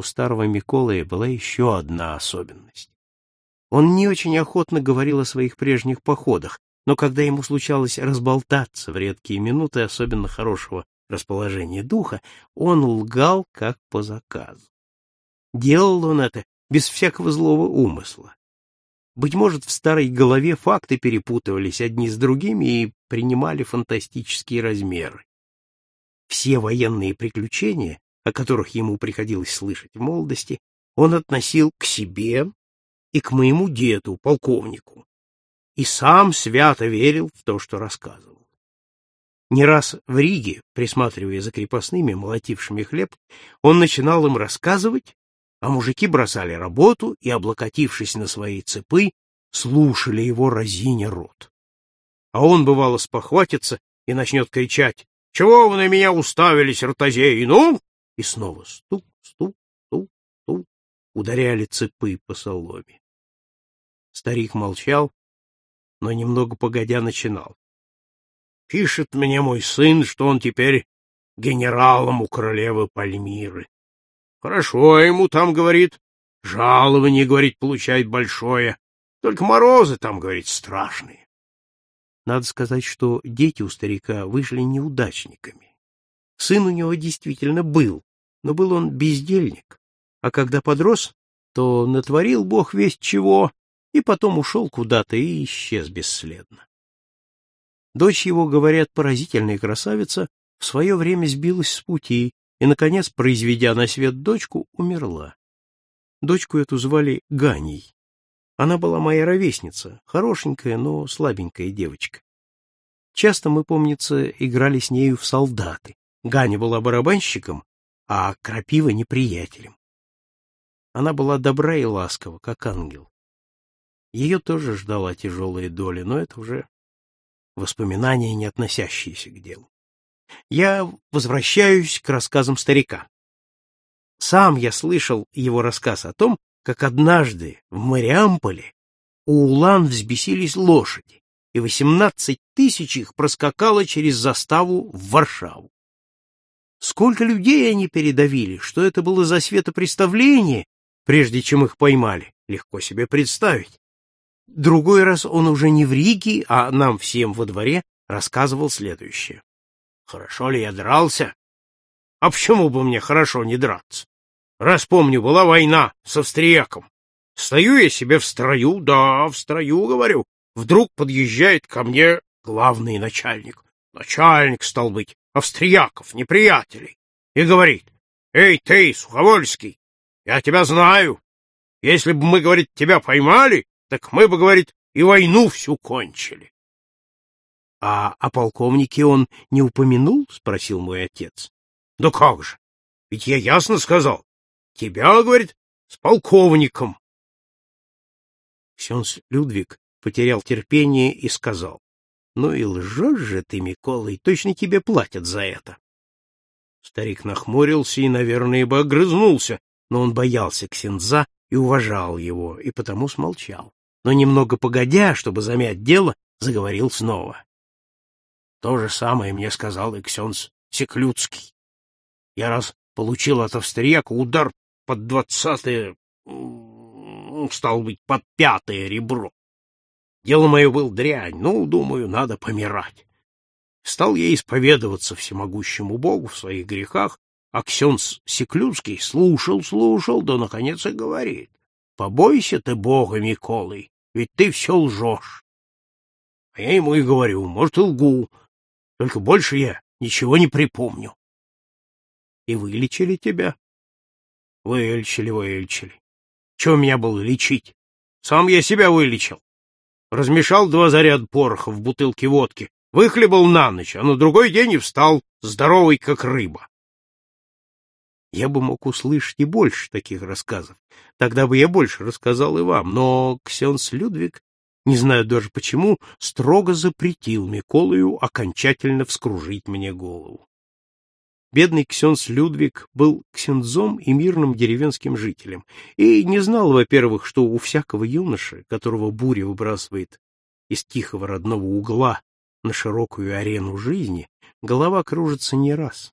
у старого Миколы была еще одна особенность. Он не очень охотно говорил о своих прежних походах, но когда ему случалось разболтаться в редкие минуты особенно хорошего расположения духа, он лгал как по заказу. Делал он это без всякого злого умысла. Быть может, в старой голове факты перепутывались одни с другими и принимали фантастические размеры. Все военные приключения, о которых ему приходилось слышать в молодости, он относил к себе и к моему деду, полковнику, и сам свято верил в то, что рассказывал. Не раз в Риге, присматривая за крепостными, молотившими хлеб, он начинал им рассказывать, а мужики бросали работу и, облокотившись на свои цепы, слушали его разиня рот. А он, бывало, спохватится и начнет кричать «Чего вы на меня уставились, ротозеи, ну?» И снова стук, стук, стук, стук, ударяли цепы по соломе. Старик молчал, но немного погодя начинал. «Пишет мне мой сын, что он теперь генералом у королевы Пальмиры. Хорошо ему там, говорит, жалование, говорит, получает большое, только морозы там, говорит, страшные. Надо сказать, что дети у старика вышли неудачниками. Сын у него действительно был, но был он бездельник, а когда подрос, то натворил бог весть чего, и потом ушел куда-то и исчез бесследно. Дочь его, говорят, поразительная красавица, в свое время сбилась с пути и, наконец, произведя на свет дочку, умерла. Дочку эту звали Ганей. Она была моя ровесница, хорошенькая, но слабенькая девочка. Часто мы, помнится, играли с нею в солдаты. Ганя была барабанщиком, а Крапива — неприятелем. Она была добра и ласкова, как ангел. Ее тоже ждала тяжелая доля, но это уже воспоминания, не относящиеся к делу я возвращаюсь к рассказам старика. Сам я слышал его рассказ о том, как однажды в Мариамполе у Улан взбесились лошади, и восемнадцать тысяч их проскакало через заставу в Варшаву. Сколько людей они передавили, что это было за светопреставление, прежде чем их поймали, легко себе представить. Другой раз он уже не в Риге, а нам всем во дворе рассказывал следующее. Хорошо ли я дрался? А почему бы мне хорошо не драться? Раз помню, была война с австрияком. Стою я себе в строю, да, в строю, говорю. Вдруг подъезжает ко мне главный начальник. Начальник, стал быть, австрияков, неприятелей. И говорит, «Эй, ты, Суховольский, я тебя знаю. Если бы мы, говорит, тебя поймали, так мы бы, говорит, и войну всю кончили. — А о полковнике он не упомянул? — спросил мой отец. — Да как же! Ведь я ясно сказал. Тебя, говорит, с полковником. Ксенс Людвиг потерял терпение и сказал. — Ну и лжешь же ты, Микола, и точно тебе платят за это. Старик нахмурился и, наверное, бы огрызнулся, но он боялся Ксенза и уважал его, и потому смолчал. Но немного погодя, чтобы замять дело, заговорил снова. То же самое мне сказал и Ксенс Секлюцкий. Я раз получил от австрияка удар под двадцатое, стал быть, под пятое ребро. Дело мое был дрянь, ну, думаю, надо помирать. Стал я исповедоваться всемогущему Богу в своих грехах, а Ксенс Секлюцкий слушал, слушал, да, наконец, и говорит, «Побойся ты Бога, Миколой, ведь ты все лжешь». А я ему и говорю, может, и лгу, только больше я ничего не припомню. И вылечили тебя? Вылечили, вылечили. Чего меня было лечить? Сам я себя вылечил. Размешал два заряда пороха в бутылке водки, выхлебал на ночь, а на другой день и встал, здоровый как рыба. Я бы мог услышать и больше таких рассказов. Тогда бы я больше рассказал и вам, но Ксенс Людвиг не знаю даже почему, строго запретил Миколаю окончательно вскружить мне голову. Бедный ксенс Людвиг был ксензом и мирным деревенским жителем, и не знал, во-первых, что у всякого юноши, которого буря выбрасывает из тихого родного угла на широкую арену жизни, голова кружится не раз.